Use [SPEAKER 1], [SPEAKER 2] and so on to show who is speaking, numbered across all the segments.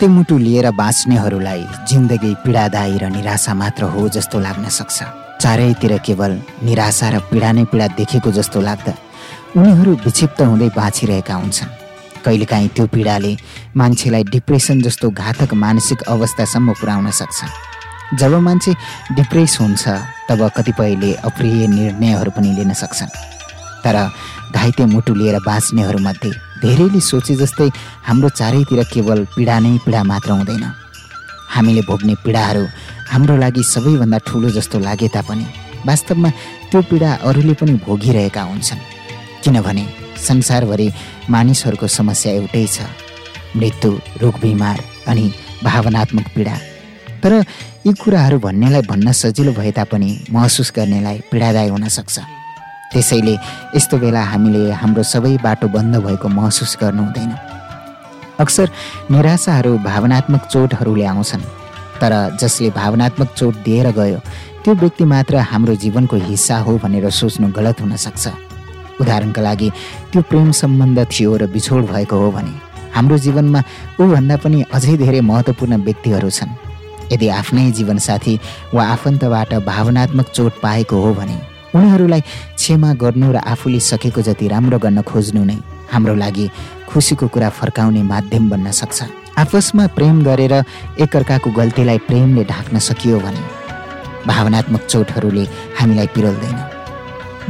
[SPEAKER 1] घाइते मुटु लिएर बाँच्नेहरूलाई जिन्दगी पीडादायी र निराशा मात्र हो जस्तो लाग्न सक्छ। चारैतिर केवल निराशा र पीडा नै पीडा देखेको जस्तो लाग्दा उनीहरू विक्षिप्त हुँदै बाँचिरहेका हुन्छन्। कहिलेकाहीँ त्यो पीडाले मान्छेलाई डिप्रेसन जस्तो घातक मानसिक अवस्थासम्म पुर्याउन सक्छ। जब मान्छे डिप्रेस हुन्छ तब कतिपयले अप्रिय निर्णयहरू पनि लिन सक्छन्। तर घाइते मुटु लिएर बाँच्नेहरूमध्ये धेरैले सोचे जस्तै हाम्रो चारैतिर केवल पीडा नै पीडा मात्र हुँदैन। हामीले भोग्ने पीडाहरू हाम्रो लागि सबैभन्दा ठुलो जस्तो लागे तापनि। वास्तवमा त्यो पीडा अरूले पनि भोगिरहेका हुन्छन्। किनभने संसारभरि मानिसहरूको समस्या एउटै छ। मृत्यु रोग बिमार अनि भावनात्मक पीडा। तर यी कुराहरू भन्नेलाई भन्न सजिलो भए तापनि महसुस गर्नेलाई पीडादायी हुन सक्छ। त्यसैले यस्तो बेला हामीले हाम्रो सबै बाटो बन्द भएको महसुस गर्नु हुँदैन। अक्सर निराशाहरू भावनात्मक चोटहरूले आउँछन् तर जसले भावनात्मक चोट दिएर गयो त्यो व्यक्ति मात्र हाम्रो जीवनको हिस्सा हो भनेर सोच्नु गलत हुन सक्छ। उदाहरणका लागि त्यो प्रेम सम्बन्ध थियो र बिछोड भएको हो भने हाम्रो जीवनमा ऊभन्दा पनि अझै धेरै महत्त्वपूर्ण व्यक्तिहरू छन्। यदि आफ्नै जीवनसाथी वा आफन्तबाट भावनात्मक चोट पाएको हो भने उनीहरूलाई क्षमा गर्नु र आफूले सकेको जति राम्रो गर्न खोज्नु नै हाम्रो लागि खुसीको कुरा फर्काउने माध्यम बन्न सक्छ। आपसमा प्रेम गरेर एकअर्काको गल्तीलाई प्रेमले ढाक्न सकियो भने भावनात्मक चोटहरूले हामीलाई पिरोल्दैन।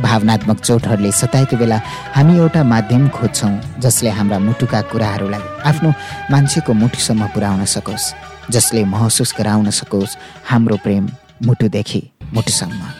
[SPEAKER 1] भावनात्मक चोटहरूले सताएको बेला हामी एउटा माध्यम खोज्छौँ जसले हाम्रा मुटुका कुराहरूलाई आफ्नो मान्छेको मुटुसम्म पुर्याउन सकोस् जसले महसुस गराउन सकोस् हाम्रो प्रेम मुटुदेखि मुटुसम्म।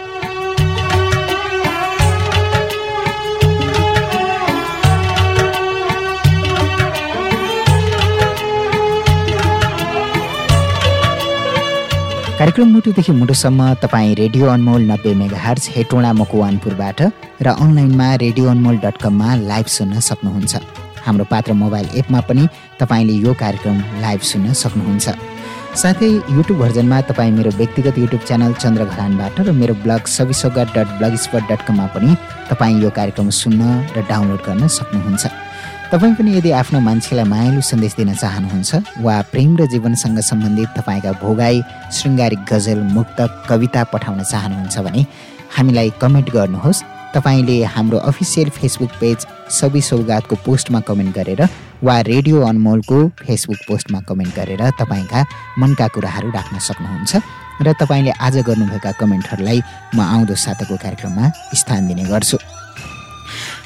[SPEAKER 1] कार्यक्रम मुटुदेखि मुटुसम्म तपाईँ रेडियो अनमोल नब्बे मेगा हर्च हेटोडा मकुवानपुरबाट र अनलाइनमा रेडियो अनमोल डट कममा लाइभ सुन्न सक्नुहुन्छ। हाम्रो पात्र मोबाइल एपमा पनि तपाईँले यो कार्यक्रम लाइभ सुन्न सक्नुहुन्छ। साथै युट्युब भर्जनमा तपाईँ मेरो व्यक्तिगत युट्युब च्यानल चन्द्र घरानबाट र मेरो blog Sabisoga dot blogspot dot कममा पनि तपाईँ यो कार्यक्रम सुन्न र डाउनलोड गर्न सक्नुहुन्छ। तपाईँ पनि यदि आफ्नो मान्छेलाई मायालु सन्देश दिन चाहनुहुन्छ वा प्रेम र जीवनसँग सम्बन्धित तपाईँका भोगाई शृङ्गारिक गजल मुक्त कविता पठाउन चाहनुहुन्छ भने हामीलाई कमेन्ट गर्नुहोस्। तपाईँले हाम्रो अफिसियल फेसबुक पेज सबि सौगातको पोस्टमा कमेन्ट गरेर वा रेडियो अनमोलको फेसबुक पोस्टमा कमेन्ट गरेर तपाईँका मनका कुराहरू राख्न सक्नुहुन्छ र तपाईँले आज गर्नुभएका कमेन्टहरूलाई म आउँदो साताको कार्यक्रममा स्थान दिने गर्छु।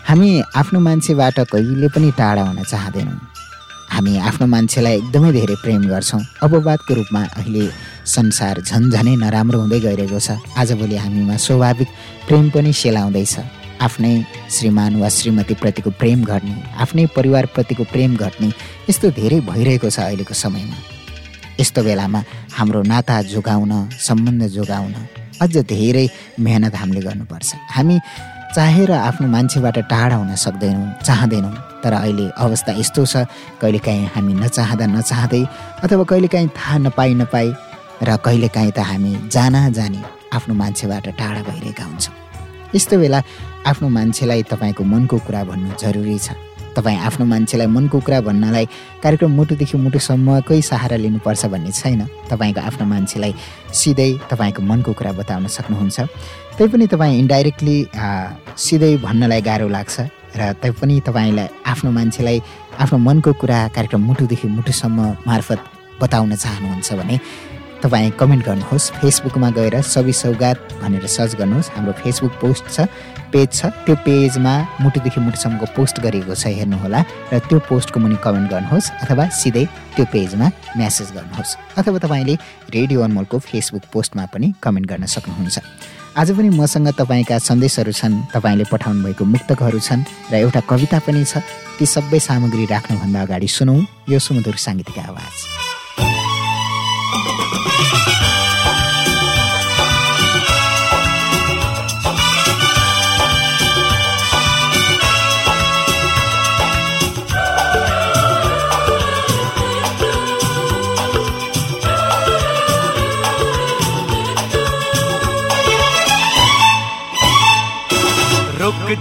[SPEAKER 1] हामी आफ्नो मान्छेबाट कहिले पनि टाढा हुन चाहँदैनौँ। हामी आफ्नो मान्छेलाई एकदमै धेरै प्रेम गर्छौँ। अपवादको रूपमा अहिले संसार झन्झनै नराम्रो हुँदै गइरहेको छ। आजभोलि हामीमा स्वाभाविक प्रेम पनि सेलाउँदैछ। आफ्नै श्रीमान वा श्रीमतीप्रतिको प्रेम घट्ने आफ्नै परिवारप्रतिको प्रेम घट्ने यस्तो धेरै भइरहेको छ अहिलेको समयमा। यस्तो बेलामा हाम्रो नाता जोगाउन सम्बन्ध जोगाउन अझ धेरै मेहनत हामीले गर्नुपर्छ। हामी चाहेर आफ्नो मान्छेबाट टाढा हुन सक्दैनौँ चाहँदैनौँ। तर अहिले अवस्था यस्तो छ कहिलेकाहीँ हामी नचाहँदा नचाहँदै अथवा कहिलेकाहीँ थाहा नपाई नपाई र कहिलेकाहीँ त हामी जाना जानी आफ्नो मान्छेबाट टाढा भइरहेका हुन्छौँ। यस्तो बेला आफ्नो मान्छेलाई तपाईँको मनको कुरा भन्नु जरुरी छ। तपाईँ आफ्नो मान्छेलाई मनको कुरा भन्नलाई कार्यक्रम मुटुदेखि मुटुसम्मकै सहारा लिनुपर्छ भन्ने छैन। तपाईँको आफ्नो मान्छेलाई सिधै तपाईँको मनको कुरा बताउन सक्नुहुन्छ। तैपनि तपाईँ इन्डाइरेक्टली सिधै भन्नलाई गाह्रो लाग्छ र तैपनि तपाईँलाई आफ्नो मान्छेलाई आफ्नो मनको कुरा कार्यक्रम मुटुदेखि मुटुसम्म मार्फत बताउन चाहनुहुन्छ भने तपाईँ कमेन्ट गर्नुहोस्। फेसबुकमा गएर सबै सौगात भनेर सर्च गर्नुहोस्। हाम्रो फेसबुक पोस्ट छ पेज छ। त्यो पेजमा मुटुदेखि मुटुसम्मको पोस्ट गरिएको छ हेर्नुहोला। र त्यो पोस्टको मुनि कमेन्ट गर्नुहोस् अथवा सिधै त्यो पेजमा म्यासेज गर्नुहोस्। अथवा तपाईँले रेडियो अनमोलको फेसबुक पोस्टमा पनि कमेन्ट गर्न सक्नुहुन्छ। आज पनि मसँग तपाईँका सन्देशहरू छन्। तपाईँले पठाउनु भएको मुक्तकहरू छन् र एउटा कविता पनि छ। ती सबै सामग्री राख्नुभन्दा अगाडि सुनौँ। यो सुमधुर साङ्गीतिक आवाज।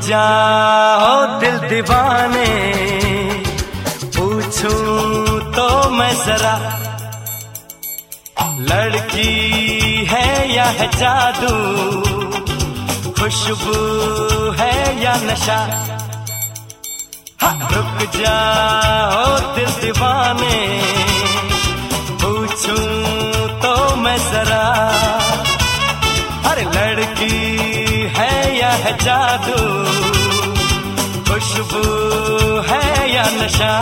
[SPEAKER 2] जाओ दिल दीवाने। पूछूँ तो मैं जरा लड़की है या है जादू? खुशबू है या नशा? हाँ, रुक जाओ दिल दीवाने। पूछूँ तो मैं जरा अरे लड़की है जादू? खुशबू है या नशा?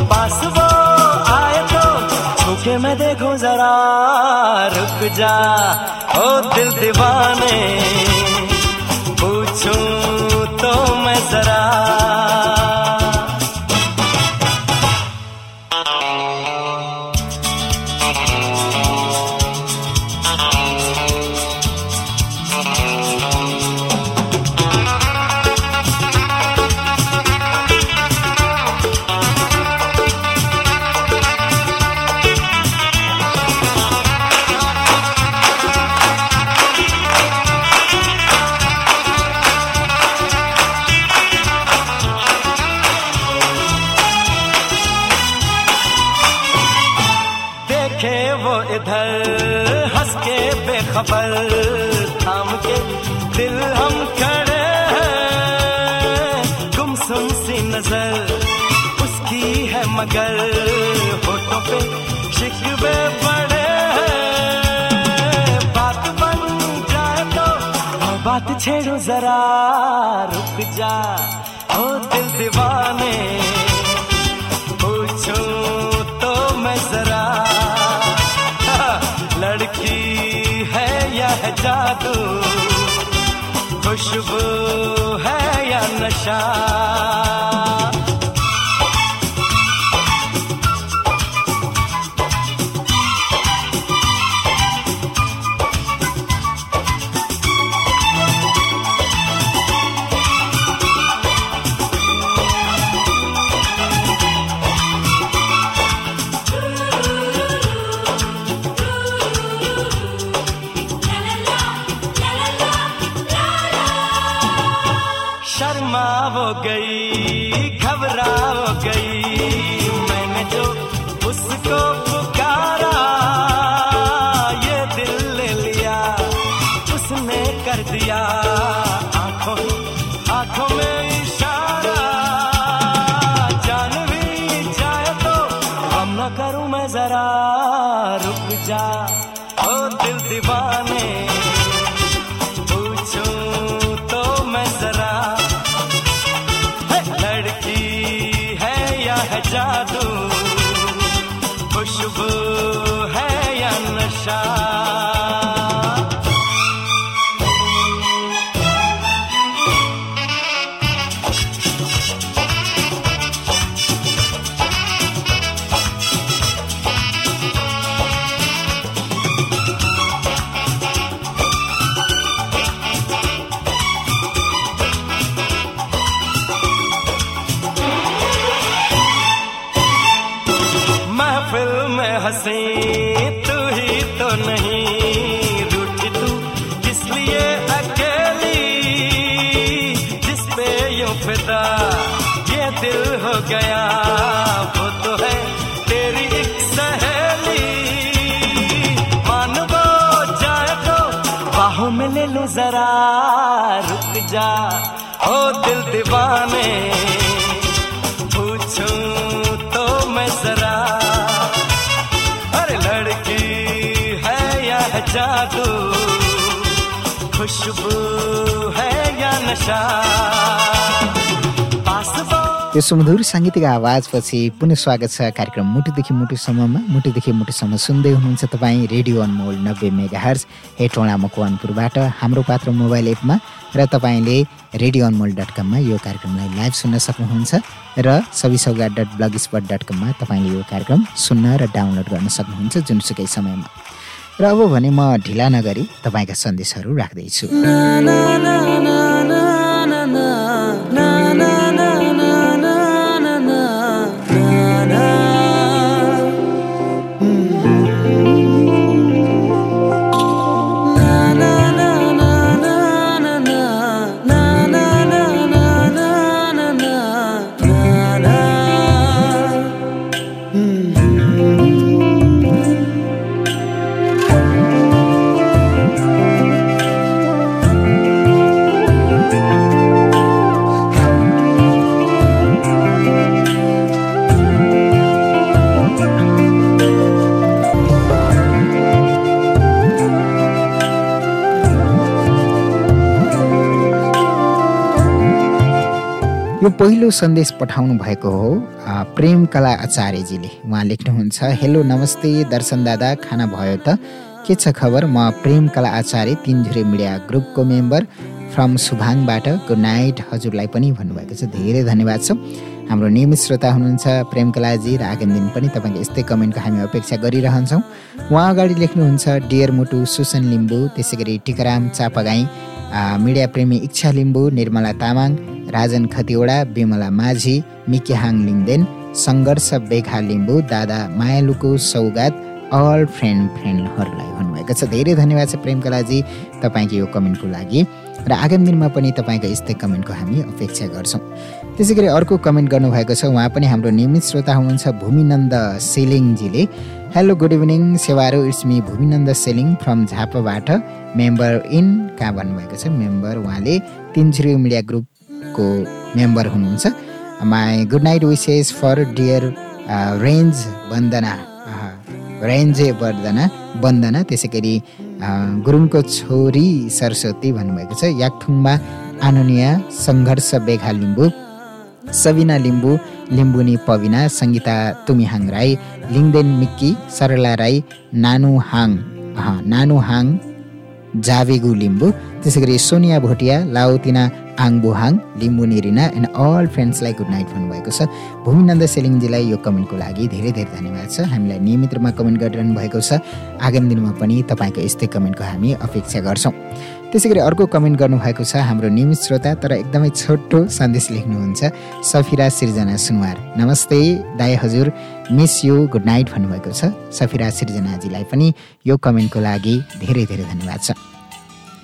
[SPEAKER 2] पास वो आए तो छूके मैं देखूँ जरा। रुक जा, ओ दिल दीवाने। पूछूँ तो मैं जरा। जरा रुक जा। हो दिल दीवाने, पूछो तो मैं जरा। लड़की है या है जादू? खुशबू है या नशा? जादू। या
[SPEAKER 1] सुमधुर साङ्गीतिक आवाजपछि पुनः स्वागत छ कार्यक्रम मुटुदेखि मुटुसम्ममा मुटुदेखि मुटुसम्म सुन्दै हुनुहुन्छ तपाईँ रेडियो अनमोल नब्बे मेगा हर्स हेटोडा मकवानपुरबाट हाम्रो पात्र मोबाइल एपमा र तपाईँले रेडियो अनमोल डट कममा यो कार्यक्रमलाई लाइभ सुन्न सक्नुहुन्छ र Sabisauga dot blogspot dot कममा तपाईँले यो कार्यक्रम सुन्न र डाउनलोड गर्न सक्नुहुन्छ जुनसुकै समयमा। र अब भने म ढिला नगरी तपाईँका सन्देशहरू राख्दैछु। पहिलो सन्देश पठाउनु भएको हो प्रेम कला आचार्यजीले। उहाँ लेख्नुहुन्छ हेलो नमस्ते दर्शन दादा खाना भयो त? के छ खबर? म प्रेम कला आचार्य तिनझुरे मिडिया ग्रुपको मेम्बर फ्रम सुभाङबाट। गुड नाइट हजुरलाई पनि भन्नुभएको छ। धेरै धन्यवाद छ हाम्रो नियमित श्रोता हुनुहुन्छ प्रेम कलाजी र आगामी दिन पनि तपाईँको यस्तै कमेन्टको हामी अपेक्षा गरिरहन्छौँ। उहाँ अगाडि लेख्नुहुन्छ डियर मुटु सुसन लिम्बू त्यसै गरी टिकाराम चापागाई मिडिया प्रेमी इच्छा लिम्बू निर्मला तामाङ राजन खतिवडा विमला माझी मिकेहाङ लिङदेन सङ्घर्ष बेघा लिम्बू दादा मायालुको सौगात अल फ्रेन्ड फ्रेन्डहरूलाई भन्नुभएको छ। धेरै धन्यवाद छ प्रेमकलाजी तपाईँको यो कमेन्टको लागि। र आगामी दिनमा पनि तपाईँको यस्तै कमेन्टको हामी अपेक्षा गर्छौँ। त्यसै गरी अर्को कमेन्ट गर्नुभएको छ उहाँ पनि हाम्रो नियमित श्रोता हुनुहुन्छ भूमिनन्द सेलिङजीले। Hello good evening सेवारो it's me Bhuminanda Seling from झापाबाट member in कहाँ भन्नुभएको छ? मेम्बर उहाँले तिनछिरी मिडिया ग्रुपको मेम्बर हुनुहुन्छ। My good night wishes for dear Renje Vandana. Renje Vandana Vandana त्यसै गरी गुरुङको छोरी सरस्वती भन्नुभएको छ। याकथुङमा आननीय सङ्घर्ष बेघा लिम्बू सबिना लिम्बू लिम्बुनी पविना सङ्गीता तुमिहाङ राई लिङदेन मिक्की सरला राई नानु हाङ नानु हाङ जावेगु लिम्बू त्यसै गरी सोनिया भोटिया लाउतिना आङबुहाङ लिम्बू निरिना एन्ड अल फ्रेन्ड्सलाई गुड नाइट भन्नुभएको छ। भूमिनन्द सेलिङजीलाई यो कमेन्टको लागि धेरै धेरै धन्यवाद छ। हामीलाई नियमित रूपमा कमेन्ट गरिरहनु भएको छ। आगामी दिनमा पनि तपाईँको यस्तै कमेन्टको हामी अपेक्षा गर्छौँ। त्यसै गरी अर्को कमेन्ट गर्नुभएको छ हाम्रो नियमित श्रोता तर एकदमै छोटो सन्देश लेख्नुहुन्छ सफिरा सिर्जना सुनवार। नमस्ते दाई हजुर मिस यु गुड नाइट भन्नुभएको छ। सफिरा सिर्जनाजीलाई पनि यो कमेन्टको लागि धेरै धेरै धन्यवाद छ।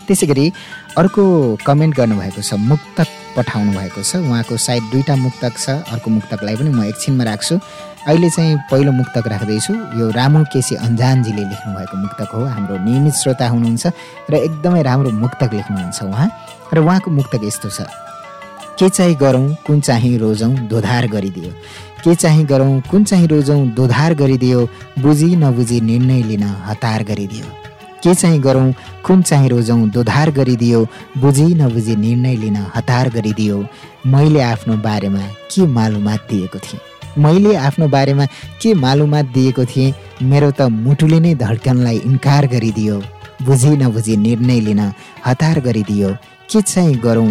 [SPEAKER 1] त्यसै गरी अर्को कमेन्ट गर्नुभएको छ मुक्तक पठाउनु भएको छ। उहाँको सायद दुईवटा मुक्तक छ अर्को मुक्तकलाई पनि म एकछिनमा राख्छु। अहिले चाहिँ पहिलो मुक्तक राख्दैछु। यो रामु केसी अन्जानजीले लेख्नुभएको मुक्तक हो। हाम्रो नियमित श्रोता हुनुहुन्छ र एकदमै राम्रो मुक्तक लेख्नुहुन्छ उहाँ। र उहाँको मुक्तक यस्तो छ। के चाहिँ गरौँ कुन चाहिँ रोजौँ दोधार गरिदियो। के चाहिँ गरौँ कुन चाहिँ रोजौँ दोधार गरिदियो। बुझी नबुझी निर्णय लिन हतार गरिदियो। के चाहिँ गरौँ कुन चाहिँ रोजौँ दोधार गरिदियो बुझी नबुझी निर्णय लिन हतार गरिदियो? मैले आफ्नो बारेमा के मालुमात दिएको थिएँ?
[SPEAKER 3] मैले आफ्नो बारेमा के मालुमात दिएको थिएँ? मेरो त मुटुले नै धड्कनलाई इन्कार गरिदियो। बुझी नबुझी निर्णय लिन हतार गरिदियो। के चाहिँ गरौँ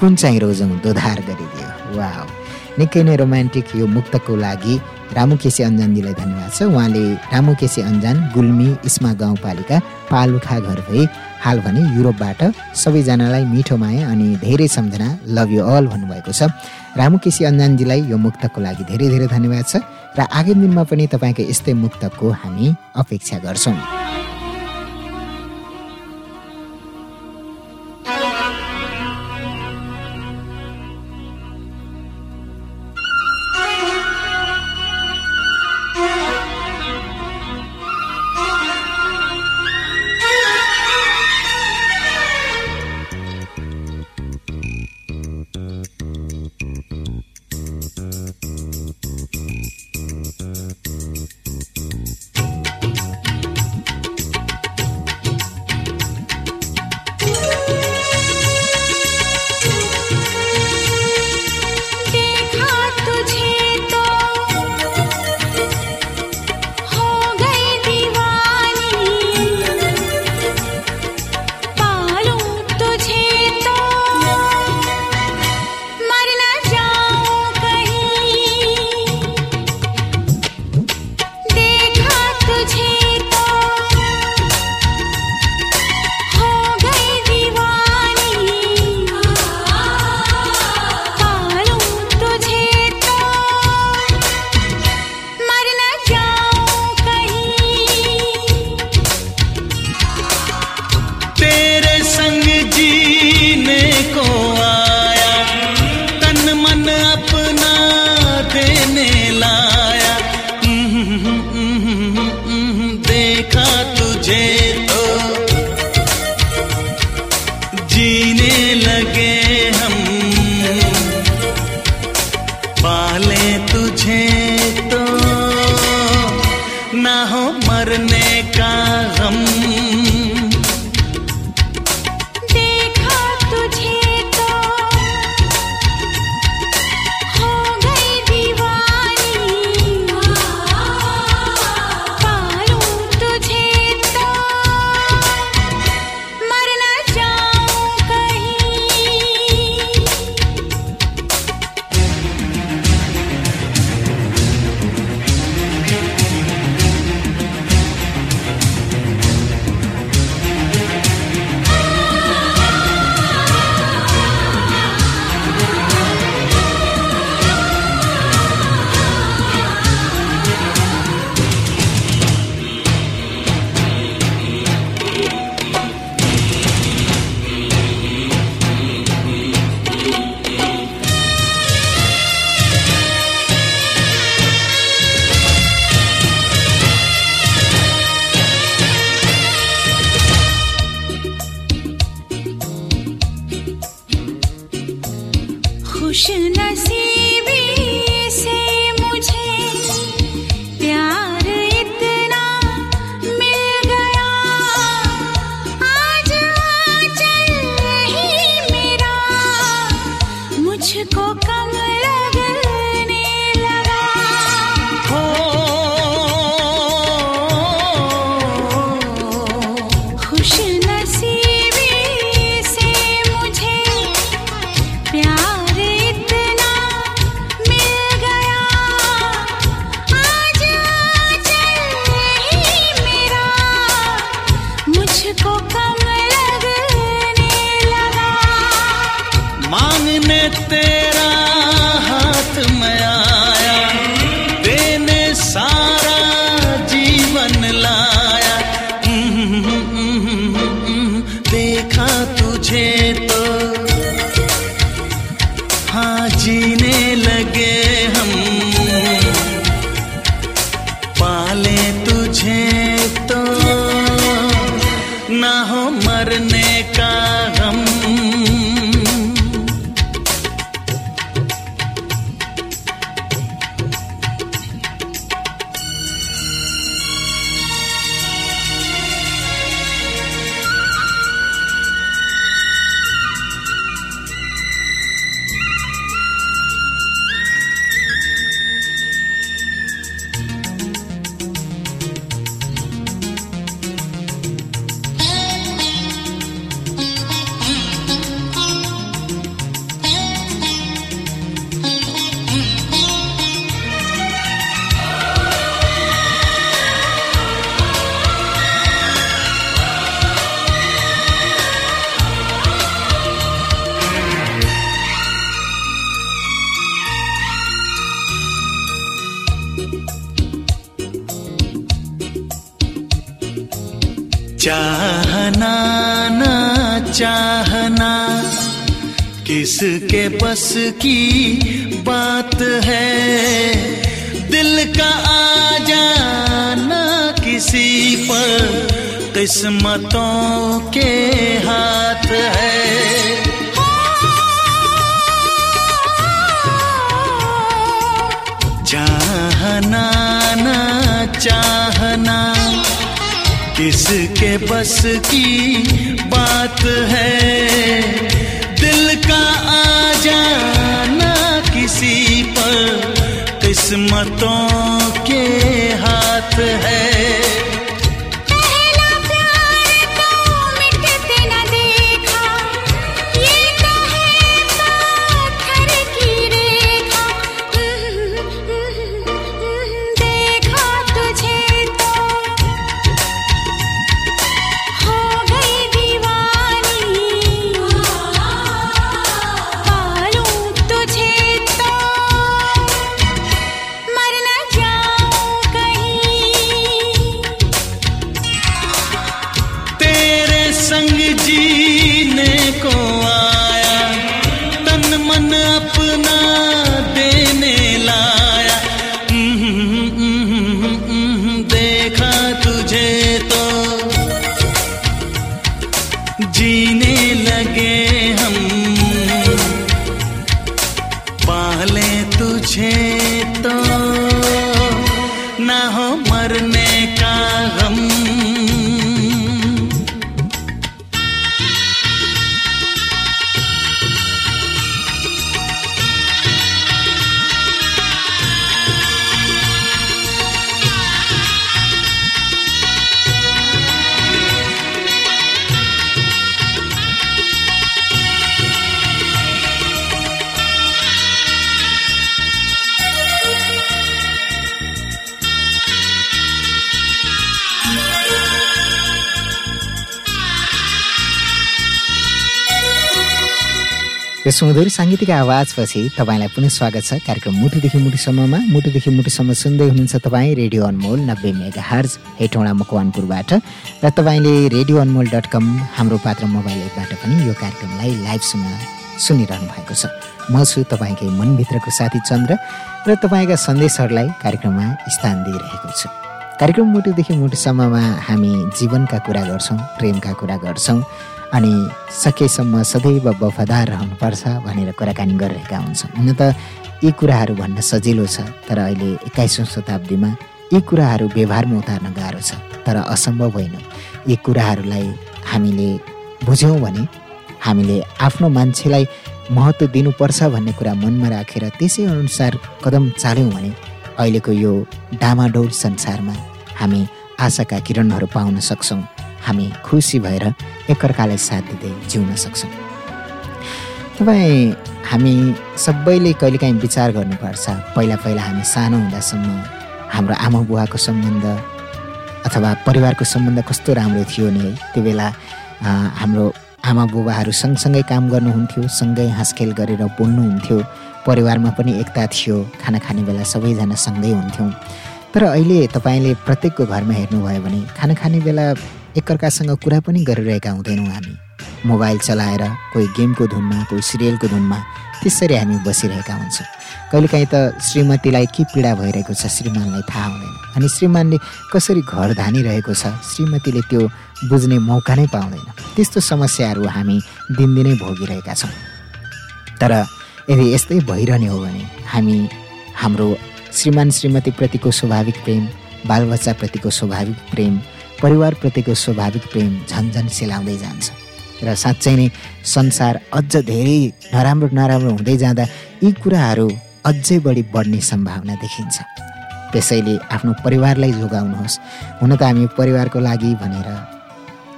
[SPEAKER 3] कुन चाहिँ रोजौँ दोधार गरिदियो? वा निकै नै रोमान्टिक यो मुक्तको लागि रामु केसी अन्जानजीलाई धन्यवाद छ। उहाँले रामु केसी अन्जान गुल्मी इस्मा गाउँपालिका पालुखा घर भई हाल भने युरोपबाट सबैजनालाई मिठो माया अनि धेरै सम्झना लभ यु अल भन्नुभएको छ। रामु केसी अन्जानजीलाई यो मुक्तको लागि धेरै धेरै धन्यवाद छ। र आगामी दिनमा पनि तपाईँको यस्तै मुक्तको हामी अपेक्षा गर्छौँ।
[SPEAKER 4] सकते चाहना ना चाहना, किसके बस की बात है? दिल का आ जाना किसी पर, किस्मतों के हाथ है। चाहना। किसके बस की बात है? दिल का आ जाना किसी पर किस्मतों के हाथ है।
[SPEAKER 1] सुमधुर साङ्गीतिक आवाजपछि तपाईँलाई पुनः स्वागत छ कार्यक्रम मुटुदेखि मुटुसम्ममा मुटुदेखि मुटुसम्म सुन्दै हुनुहुन्छ तपाईँ रेडियो अनमोल नब्बे मेगा हर्ज हेटौँडा मकवानपुरबाट। र तपाईँले रेडियो अनमोल डट कम हाम्रो पात्र मोबाइल एपबाट पनि यो कार्यक्रमलाई लाइभ सुन्न सुनिरहनु भएको छ। म छु तपाईँकै मनभित्रको साथी चन्द्र र तपाईँका सन्देशहरूलाई कार्यक्रममा स्थान दिइरहेको छु। कार्यक्रम मुटुदेखि मुटुसम्ममा हामी जीवनका कुरा गर्छौँ प्रेमका कुरा गर्छौँ। अनि सकेसम्म सदैव वफादार रहनुपर्छ भनेर कुराकानी गरिरहेका हुन्छौँ। हुन त यी कुराहरू भन्न सजिलो छ तर अहिले एक्काइसौँ शताब्दीमा यी कुराहरू व्यवहारमा उतार्न गाह्रो छ तर असम्भव होइन। यी कुराहरूलाई हामीले बुझ्यौँ भने हामीले आफ्नो मान्छेलाई महत्त्व दिनुपर्छ भन्ने कुरा मनमा राखेर त्यसै अनुसार कदम चाल्यौँ भने अहिलेको यो डामाडोल संसारमा हामी आशाका किरणहरू पाउन सक्छौँ। हामी खुसी भएर एकअर्कालाई साथ दिँदै जिउन सक्छौँ। तपाईँ हामी सबैले कहिलेकाहीँ विचार गर्नुपर्छ पहिला पहिला हामी सानो हुँदासम्म हाम्रो आमा बुवाको सम्बन्ध अथवा परिवारको सम्बन्ध कस्तो राम्रो थियो नि त्यो बेला हाम्रो आमा बुबाहरू सँगसँगै काम गर्नुहुन्थ्यो सँगै हाँसखेल गरेर बोल्नुहुन्थ्यो परिवारमा पनि एकता थियो खाना खाने बेला सबैजना सँगै हुन्थ्यौँ। तर अहिले तपाईँले प्रत्येकको घरमा हेर्नुभयो भने खाना खाने बेला एकअर्कासँग कुरा पनि गरिरहेका हुँदैनौँ हामी। मोबाइल चलाएर कोही गेमको धुनमा कोही सिरियलको धुनमा त्यसरी हामी बसिरहेका हुन्छौँ। कहिलेकाहीँ त श्रीमतीलाई के पीडा भइरहेको छ श्रीमानलाई थाहा हुँदैन। अनि श्रीमानले कसरी घर धानिरहेको छ श्रीमतीले त्यो बुझ्ने मौका नै पाउँदैन। त्यस्तो समस्याहरू हामी दिनदिनै भोगिरहेका छौँ। तर यदि यस्तै भइरहने हो भने हामी हाम्रो श्रीमान श्रीमतीप्रतिको स्वाभाविक प्रेम बालबच्चाप्रतिको स्वाभाविक प्रेम परिवारप्रतिको स्वाभाविक प्रेम झन्झन सेलाउँदै जान्छ। र साँच्चै नै संसार अझ धेरै नराम्रो नराम्रो हुँदै जाँदा यी कुराहरू अझै बढी बढ्ने सम्भावना देखिन्छ। त्यसैले आफ्नो परिवारलाई जोगाउनुहोस्। हुन त हामी परिवारको लागि भनेर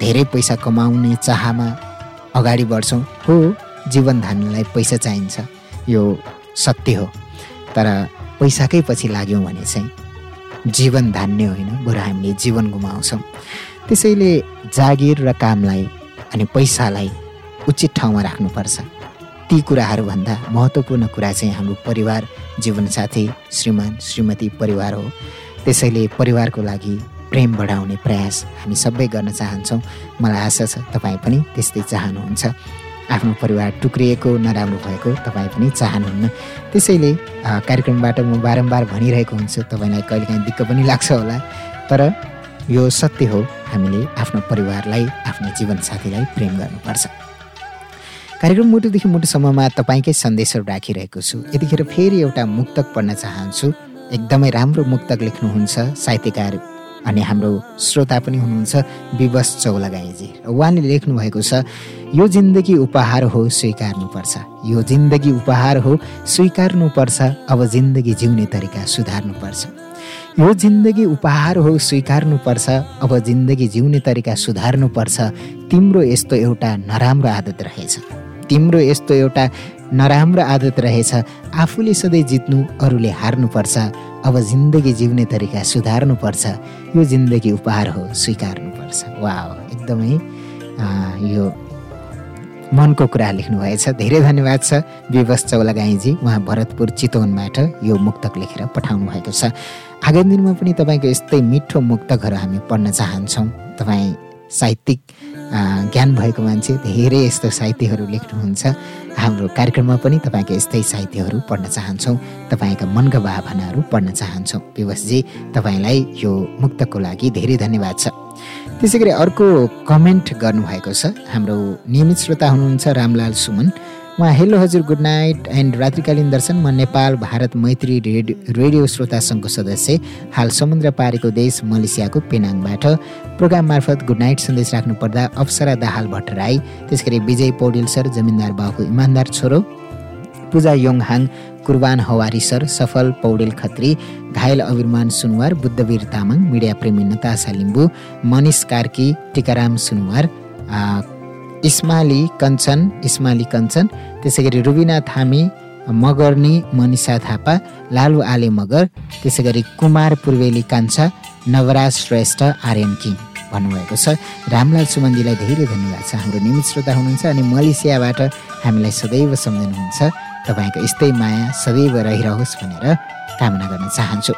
[SPEAKER 1] धेरै पैसा कमाउने चाहमा अगाडि बढ्छौँ। हो जीवन धान्नलाई पैसा चाहिन्छ। यो सत्य हो। तर पैसाकै पछि लाग्यौँ भने चाहिँ जीवन धान्ने होइन बरु हामीले जीवन गुमाउँछौँ। त्यसैले जागिर र कामलाई अनि पैसालाई उचित ठाउँमा राख्नुपर्छ। ती कुराहरूभन्दा महत्त्वपूर्ण कुरा चाहिँ हाम्रो परिवार जीवनसाथी श्रीमान श्रीमती परिवार हो। त्यसैले परिवारको लागि प्रेम बढाउने प्रयास हामी सबै गर्न चाहन्छौँ। मलाई आशा छ तपाईँ पनि त्यस्तै चाहनुहुन्छ। आफ्नो परिवार टुक्रिएको नराम्रो भएको तपाईँ पनि चाहनुहुन्न। त्यसैले कार्यक्रमबाट म बारम्बार भनिरहेको हुन्छु। तपाईँलाई कहिलेकाहीँ दिक्क पनि लाग्छ होला। तर यो सत्य हो। हामीले आफ्नो परिवारलाई आफ्नो जीवनसाथीलाई प्रेम गर्नुपर्छ। कार्यक्रम मुटुदेखि मुटुसम्ममा तपाईँकै सन्देशहरू राखिरहेको छु। यतिखेर फेरि एउटा मुक्तक पढ्न चाहन्छु। एकदमै राम्रो मुक्तक लेख्नुहुन्छ साहित्यकार अनि हाम्रो श्रोता पनि हुनुहुन्छ विवश चौलागाईजी उहाँले लेख्नु भएको छ यो जिन्दगी उपहार हो स्वीकार्नुपर्छ। यो जिन्दगी उपहार हो स्वीकार्नुपर्छ। अब जिन्दगी जिउने तरिका सुधार्नुपर्छ। यो जिन्दगी उपहार हो स्वीकार्नुपर्छ। अब जिन्दगी जिउने तरिका सुधार्नुपर्छ। तिम्रो यस्तो एउटा नराम्रो आदत रहेछ। तिम्रो यस्तो एउटा नराम्रो आदत रहेछ। आफूले सधैँ जित्नु अरूले हार्नुपर्छ। अब जिन्दगी जिउने तरिका सुधार्नुपर्छ। यो जिन्दगी उपहार हो स्वीकार्नुपर्छ। वा एकदमै यो मनको कुरा लेख्नुभएछ। धेरै धन्यवाद छ विवश चौलागाईजी उहाँ भरतपुर चितवनबाट यो मुक्तक लेखेर पठाउनु भएको छ। आगामी दिनमा पनि तपाईँको यस्तै मिठो मुक्तकहरू हामी पढ्न चाहन्छौँ। तपाईँ साहित्यिक ज्ञान भएको मान्छे धेरै यस्तो साहित्यहरू लेख्नुहुन्छ। हाम्रो कार्यक्रममा पनि तपाईँका यस्तै साहित्यहरू पढ्न चाहन्छौँ तपाईँका मनका भावनाहरू पढ्न चाहन्छौँ। विवशजी तपाईँलाई यो मुक्तको लागि धेरै धन्यवाद छ। त्यसै गरी अर्को कमेन्ट गर्नुभएको छ। हाम्रो नियमित श्रोता हुनुहुन्छ रामलाल सुमन। उहाँ हेलो हजुर गुड नाइट एन्ड रात्रिकालीन दर्शन। म नेपाल भारत मैत्री रेडियो रेडियो श्रोता सङ्घको सदस्य हाल समुद्र पारेको देश मलेसियाको पेनाङबाट। प्रोग्राम मार्फत गुड नाइट सन्देश राख्नु पर्दा अप्सरा दाहाल भट्टराई त्यस गरी विजय पौडेल सर जमिनदार बाबुको इमान्दार छोरो पूजा योङहाङ कुर्बान हवारी सर सफल पौडेल खत्री घायल अभिरमान सुनवार बुद्धवीर तामाङ मिडिया प्रेमी नतासा लिम्बू मनिष कार्की टिकाराम सुनवार इस्माली कञ्चन इस्माली कञ्चन। त्यसै गरी रुबिना थामी मगर्नी मनिषा थापा लालु आले मगर। त्यसै गरी कुमार पूर्वेली कान्छा नवराज श्रेष्ठ आर्यन किङ भन्नुभएको छ। रामलाल सुमनजीलाई धेरै धन्यवाद छ। हाम्रो नियमित श्रोता हुनुहुन्छ अनि मलेसियाबाट हामीलाई सदैव सम्झनुहुन्छ। तपाईँको यस्तै माया सदैव रहिरहोस् भनेर कामना गर्न चाहन्छु।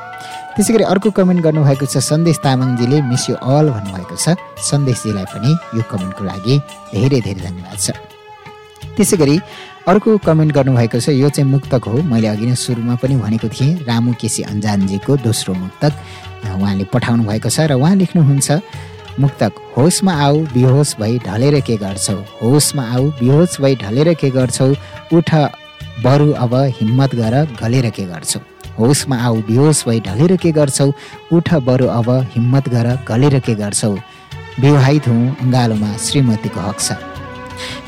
[SPEAKER 1] त्यसै गरी अर्को कमेन्ट गर्नुभएको छ सन्देश तामाङजीले मिस यु अल भन्नुभएको छ। सन्देशजीलाई पनि यो कमेन्टको लागि धेरै धेरै धन्यवाद छ। त्यसै गरी अर्को कमेन्ट गर्नुभएको छ यो चाहिँ मुक्तक हो। मैले अघि नै सुरुमा पनि भनेको थिएँ रामु केसी अन्जानजीको दोस्रो मुक्तक। उहाँले पठाउनु भएको छ र उहाँ लेख्नुहुन्छ मुक्तक होसमा आऊ बिहोस भई ढलेर के गर्छौ? होसमा आऊ बिहोस भई ढलेर के गर्छौ? उठ बरु अब हिम्मत गर गलेर के गर्छौ? होसमा आऊ बिहोस भई ढलेर के गर्छौ। उठ बरु अब हिम्मत गर गलेर के गर्छौ। विवाहित हुँ अङ्गालोमा श्रीमतीको हक छ।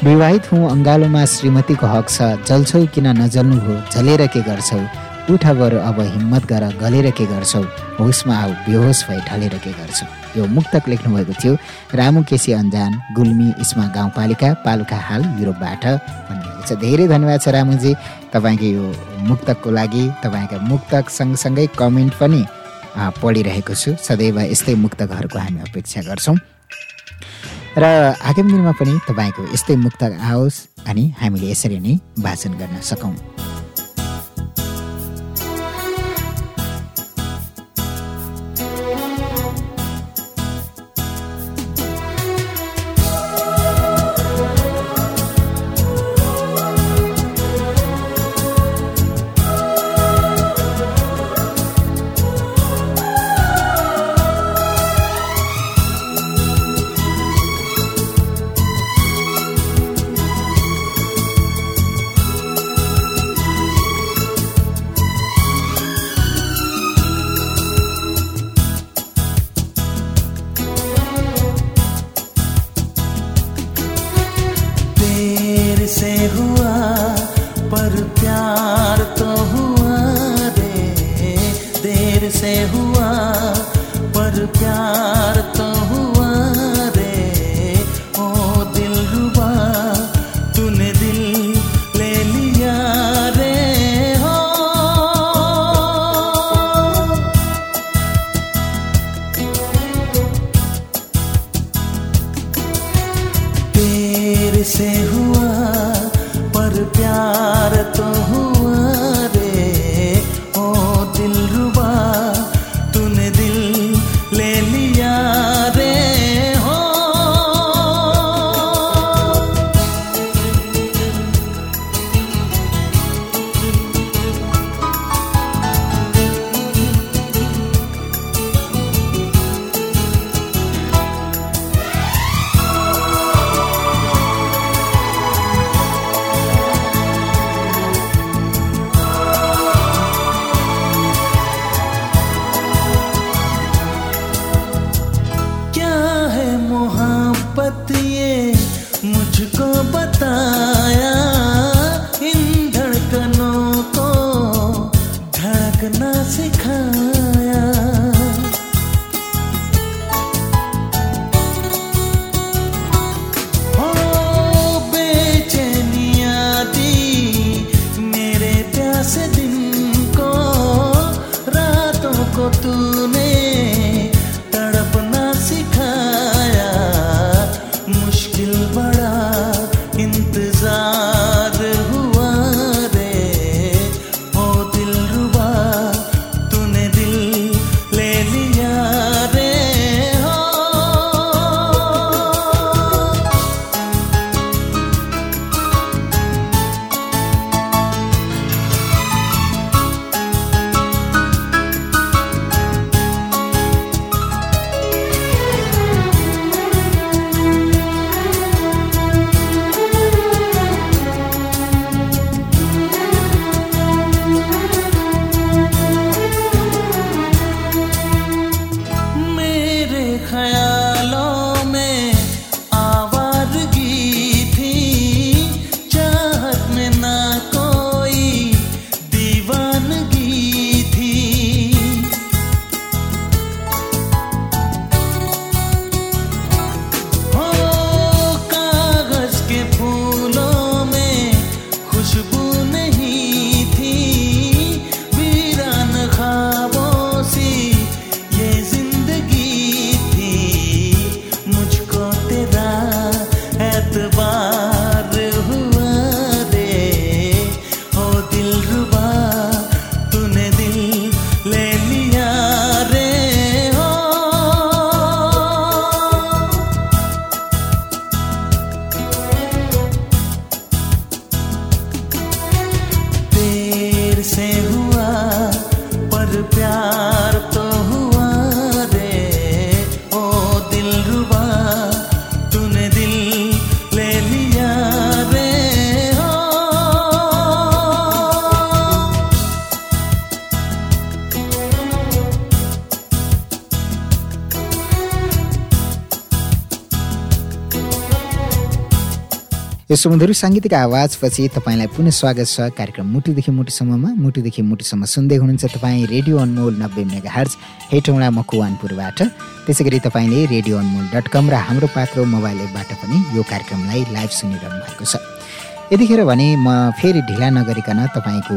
[SPEAKER 1] विवाहित हुँ अङ्गालोमा श्रीमतीको हक छ। जल्छौ किन नजल्नु हो जलेर के गर्छौ। उठ बरु अब हिम्मत गर गलेर के गर्छौ? होसमा आऊ बेहोस भई ढलेर के गर्छौ? यो मुक्तक लेख्नुभएको थियो रामु केसी अन्जान गुल्मी इस्मा गाउँपालिका पालुका हाल युरोपबाट। भन्नुभएको छ धेरै धन्यवाद छ रामुजी। तपाईँको यो मुक्तकको लागि तपाईँका मुक्तक सँगसँगै कमेन्ट पनि पढिरहेको छु। सदैव यस्तै मुक्तकहरूको हामी अपेक्षा गर्छौँ। र आगामी दिनमा पनि तपाईँको यस्तै मुक्तक आओस् अनि हामीले यसरी नै वाचन गर्न सकौँ।
[SPEAKER 4] मोहब्बत ये मुझको बताया यो
[SPEAKER 1] सुमधुर साङ्गीतिक आवाजपछि तपाईँलाई पुनः स्वागत छ कार्यक्रम मुटुदेखि मुटुसम्ममा। मुटुदेखि मुटुसम्म सुन्दै हुनुहुन्छ तपाईँ रेडियो अनमोल नब्बे मेगा हर्ज हेटौँडा मकुवानपुरबाट। त्यसै गरी तपाईँले रेडियो अनमोल डट कम र हाम्रो पात्रो मोबाइल एपबाट पनि यो कार्यक्रमलाई लाइभ सुनिरहनु भएको छ। यतिखेर भने म फेरि ढिला नगरिकन तपाईँको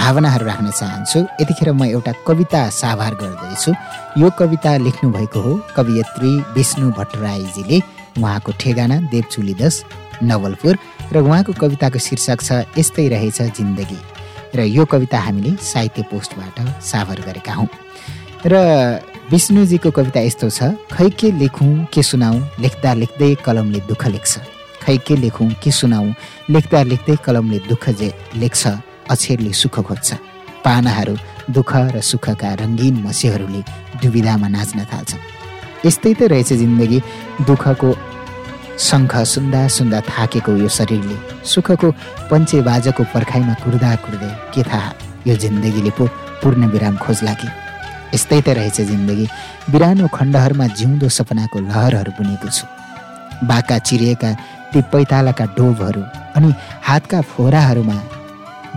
[SPEAKER 1] भावनाहरू राख्न चाहन्छु। यतिखेर म एउटा कविता साभार गर्दैछु। यो कविता लेख्नुभएको हो कवियत्री विष्णु भट्टराईजीले। उहाँको ठेगाना देवचुली दस नवलपुर र उहाँको कविताको शीर्षक छ यस्तै रहेछ जिन्दगी। र यो कविता हामीले साहित्य पोस्टबाट साभार गरेका हौँ। र विष्णुजीको कविता यस्तो छ खै के लेखौँ के सुनाऊ लेख्दा लेख्दै कलमले दुःख लेख्छ। खै के लेखौँ के सुनाऊ लेख्दा लेख्दै कलमले दुःख जे लेख्छ अक्षरले सुख खोज्छ। पानाहरू दुःख र सुखका रङ्गीन मसीहरूले दुविधामा नाच्न थाल्छन्। यस्तै त रहेछ जिन्दगी। दुःखको शङ्ख सुन्दा सुन्दा थाकेको यो शरीरले। सुखको पञ्चे बाजाको पर्खाइमा कुर्दा कुर्दै के थाहा? यो जिन्दगीले पो पूर्ण विराम खोज्ला कि? यस्तै त रहेछ जिन्दगी। बिरानो खण्डहरूमा जिउँदो सपनाको लहरहरू बुनेको छु। बाका चिरिएका ती पैतालाका डोबहरू अनि हातका फोराहरूमा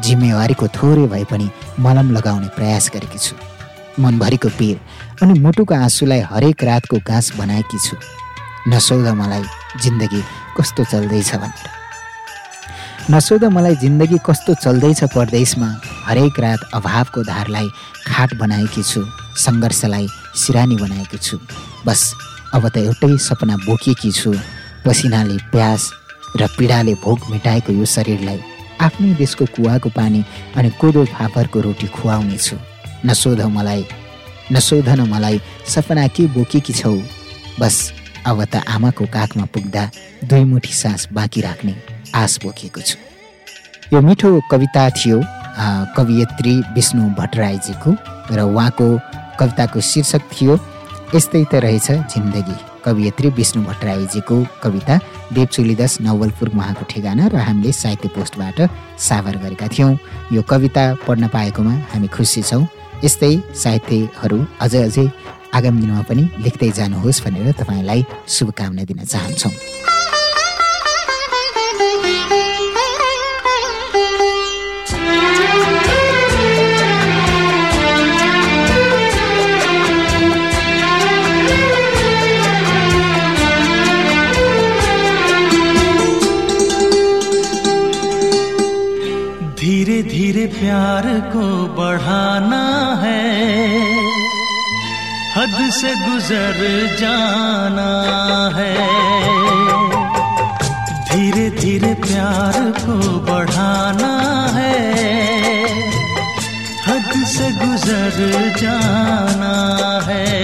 [SPEAKER 1] जिम्मेवारीको थोरै भए पनि मलम लगाउने प्रयास गरेकी छु। मनभरिको पीर अनि मुटुको आँसुलाई हरेक रातको घाँस बनाएकी छु। नसोध मलाई जिन्दगी कस्तो चल्दैछ भनेर। नसोध मलाई जिन्दगी कस्तो चल्दैछ परदेशमा हरेक रात अभावको धारलाई खाट बनाएकी छु सङ्घर्षलाई सिरानी बनाएकी छु। बस अब त एउटै सपना बोकेकी छु पसिनाले प्यास र पीडाले भोक मेटाएको यो शरीरलाई आफ्नै देशको कुवाको पानी अनि कोदो फापरको रोटी खुवाउने छु। नसोध मलाई नसोधन मलाई सपना के बोकेकी छौ? बस अब त आमाको काखमा पुग्दा दुई मुठी सास बाँकी राख्ने आश बोकेको छु। यो मिठो कविता थियो कवियत्री विष्णु भट्टराईजीको र उहाँको कविताको शीर्षक थियो यस्तै त रहेछ जिन्दगी। कवियत्री विष्णु भट्टराईजीको कविता देवचुलीदास नवलपुर उहाँको ठेगाना र हामीले साहित्य पोस्टबाट साभार गरेका थियौँ। यो कविता पढ्न पाएकोमा हामी खुसी छौँ। यस्तै साहित्यहरू अझै अझै आगामी दिनमा पनि लेख्दै जानुहोस् भनेर तपाईँलाई शुभकामना दिन चाहन्छौँ।
[SPEAKER 4] से गुजर जाना है। धीरे धीरे प्यार को बढ़ाना है। हद से गुजर जाना है।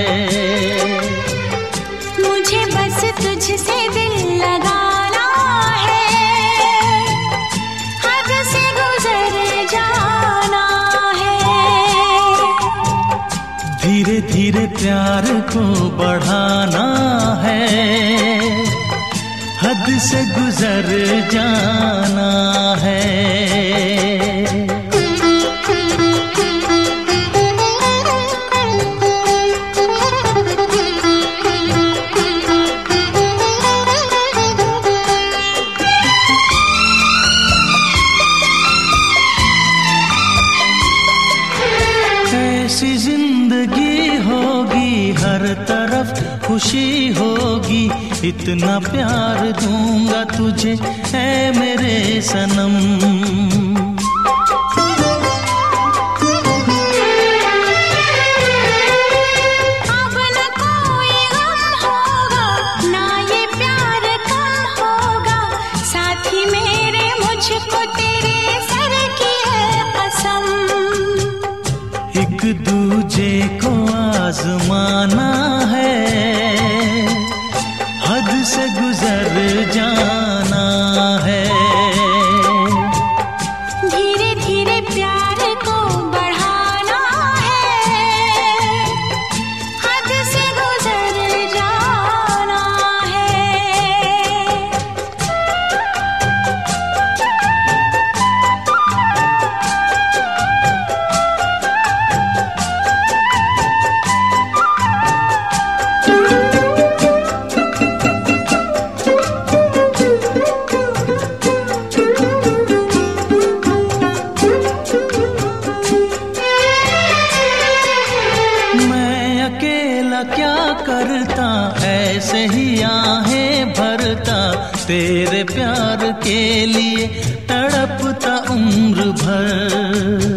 [SPEAKER 4] प्यार को बढ़ाना है। हद से गुजर जाना हर तरफ़ खुशी होगी। इतना प्यार दूँगा तुझे है मेरे सनम। ऐसे ही आहें भरता तेरे प्यार के लिए तड़पता उम्र भर।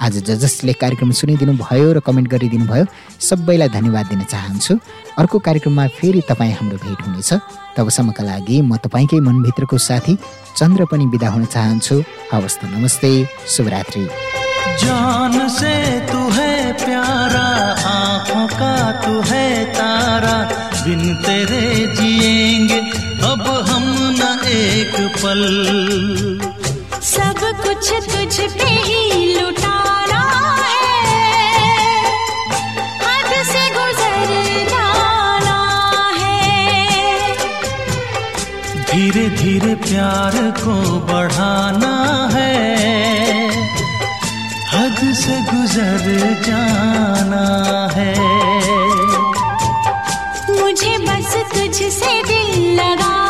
[SPEAKER 1] आज ज जसले कार्यक्रम सुनिदिनु भयो र कमेन्ट गरिदिनु भयो सबैलाई धन्यवाद दिन चाहन्छु। अर्को कार्यक्रममा फेरि तपाईँ हाम्रो भेट हुनेछ। तबसम्मका लागि म तपाईँकै मनभित्रको साथी चन्द्र पनि बिदा हुन चाहन्छु। हवस् त नमस्ते शुभरात्रि।
[SPEAKER 4] जान से तू है प्यारा आंखों का तू है तारा बिन तेरे जिएंगे अब हम न एक पल।
[SPEAKER 5] सब कुछ तुझ पे ही
[SPEAKER 4] धीरे धीरे प्यार को बढ़ाना है। हद से गुजर जाना है।
[SPEAKER 3] मुझे बस तुझसे दिल लगा